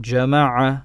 جمع